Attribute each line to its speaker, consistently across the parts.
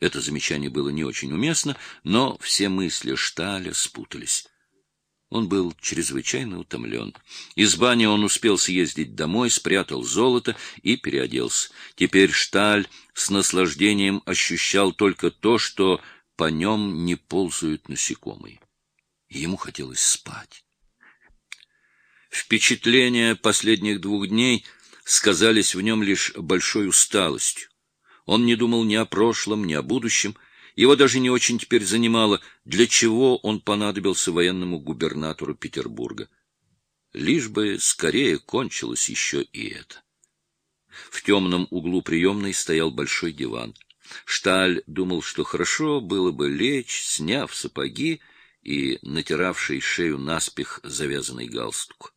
Speaker 1: Это замечание было не очень уместно, но все мысли Шталя спутались. Он был чрезвычайно утомлен. Из бани он успел съездить домой, спрятал золото и переоделся. Теперь Шталь с наслаждением ощущал только то, что по нем не ползают насекомые. Ему хотелось спать. Впечатления последних двух дней сказались в нем лишь большой усталостью. Он не думал ни о прошлом, ни о будущем. Его даже не очень теперь занимало, для чего он понадобился военному губернатору Петербурга. Лишь бы скорее кончилось еще и это. В темном углу приемной стоял большой диван. Шталь думал, что хорошо было бы лечь, сняв сапоги и натиравший шею наспех завязанный галстук.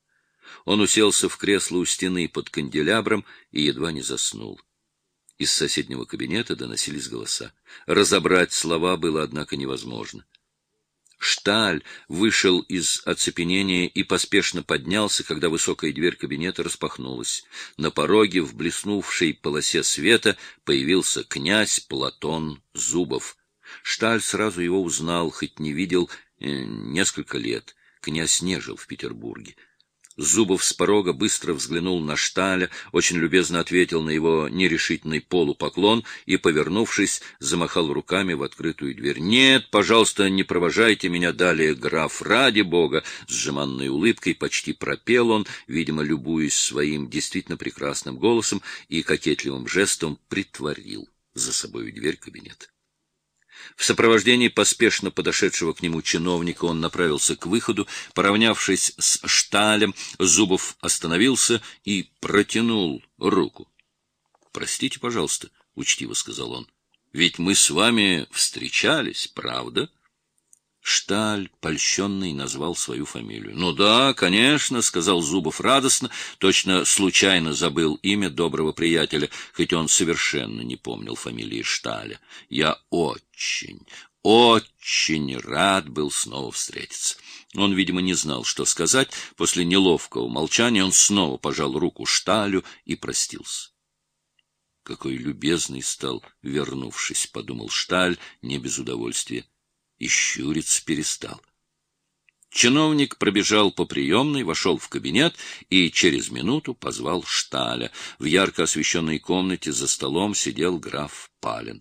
Speaker 1: Он уселся в кресло у стены под канделябром и едва не заснул. Из соседнего кабинета доносились голоса. Разобрать слова было, однако, невозможно. Шталь вышел из оцепенения и поспешно поднялся, когда высокая дверь кабинета распахнулась. На пороге, в блеснувшей полосе света, появился князь Платон Зубов. Шталь сразу его узнал, хоть не видел э, несколько лет. Князь не жил в Петербурге. Зубов с порога быстро взглянул на Шталя, очень любезно ответил на его нерешительный полупоклон и, повернувшись, замахал руками в открытую дверь. «Нет, пожалуйста, не провожайте меня далее, граф, ради бога!» С жеманной улыбкой почти пропел он, видимо, любуясь своим действительно прекрасным голосом и кокетливым жестом притворил за собой дверь кабинета. В сопровождении поспешно подошедшего к нему чиновника он направился к выходу. Поравнявшись с Шталем, Зубов остановился и протянул руку. — Простите, пожалуйста, — учтиво сказал он, — ведь мы с вами встречались, правда? — Шталь, польщенный, назвал свою фамилию. — Ну да, конечно, — сказал Зубов радостно, точно случайно забыл имя доброго приятеля, хоть он совершенно не помнил фамилии Шталя. Я очень, очень рад был снова встретиться. Он, видимо, не знал, что сказать. После неловкого молчания он снова пожал руку Шталю и простился. Какой любезный стал, вернувшись, — подумал Шталь, не без удовольствия и щуриться перестал. Чиновник пробежал по приемной, вошел в кабинет и через минуту позвал Шталя. В ярко освещенной комнате за столом сидел граф Палин.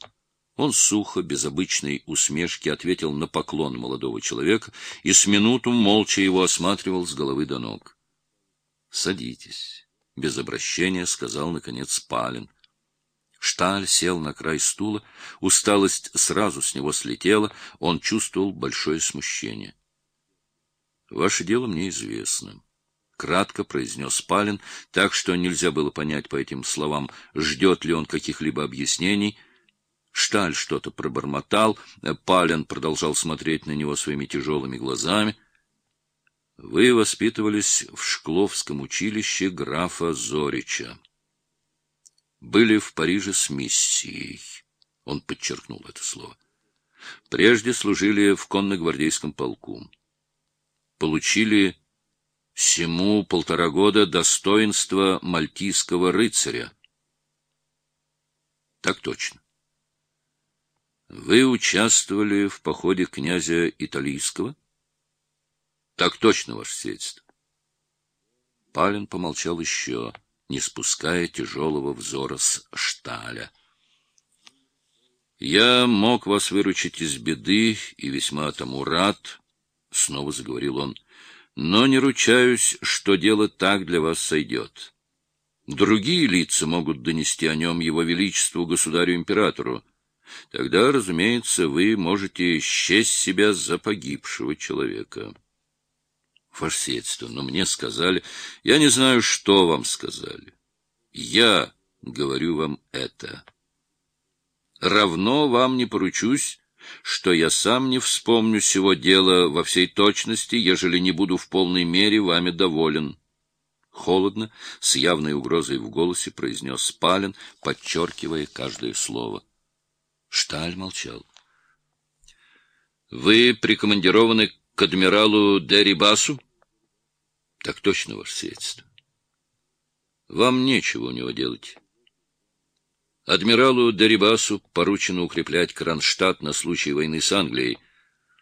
Speaker 1: Он сухо, без обычной усмешки, ответил на поклон молодого человека и с минуту молча его осматривал с головы до ног. — Садитесь, — без обращения сказал, наконец, Палин. Шталь сел на край стула, усталость сразу с него слетела, он чувствовал большое смущение. — Ваше дело мне известно, — кратко произнес Палин, так что нельзя было понять по этим словам, ждет ли он каких-либо объяснений. Шталь что-то пробормотал, Палин продолжал смотреть на него своими тяжелыми глазами. — Вы воспитывались в Шкловском училище графа Зорича были в Париже с миссией. Он подчеркнул это слово. Прежде служили в конно-гвардейском полку. Получили всему полтора года достоинства мальтийского рыцаря. Так точно. Вы участвовали в походе князя Италийского? Так точно, ваше свидетельство. Палин помолчал еще не спуская тяжелого взора с шталя. «Я мог вас выручить из беды и весьма тому рад», — снова заговорил он, — «но не ручаюсь, что дело так для вас сойдет. Другие лица могут донести о нем его величеству государю-императору. Тогда, разумеется, вы можете счесть себя за погибшего человека». Ваше но мне сказали... Я не знаю, что вам сказали. Я говорю вам это. Равно вам не поручусь, что я сам не вспомню сего дела во всей точности, ежели не буду в полной мере вами доволен. Холодно, с явной угрозой в голосе произнес Палин, подчеркивая каждое слово. Шталь молчал. — Вы прикомандированы к адмиралу Дерибасу? — Так точно, ваше сиятельство. Вам нечего у него делать. Адмиралу Дерибасу поручено укреплять Кронштадт на случай войны с Англией.